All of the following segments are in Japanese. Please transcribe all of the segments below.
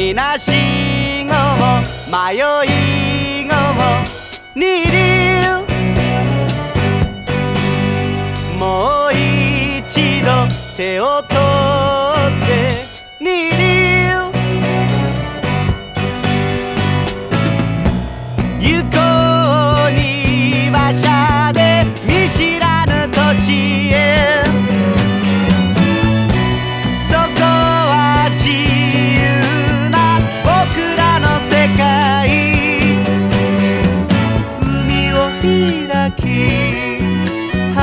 みなしごも迷いごも二流。もう一度手を取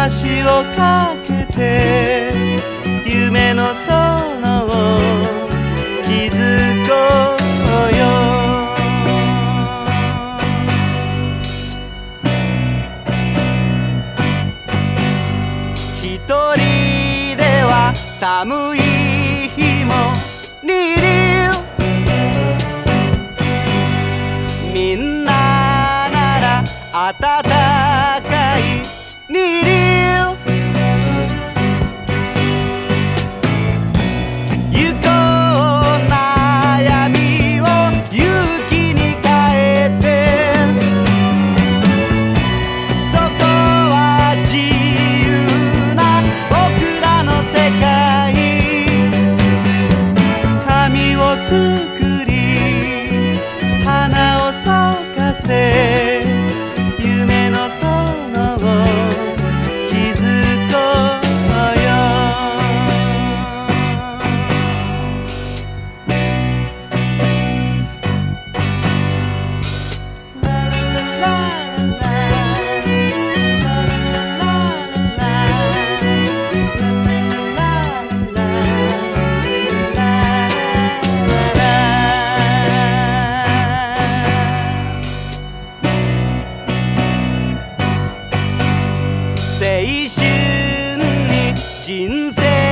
橋を架けて夢の園を築こうよ。一人では寒い日も二流みんななら暖かい二流 Say.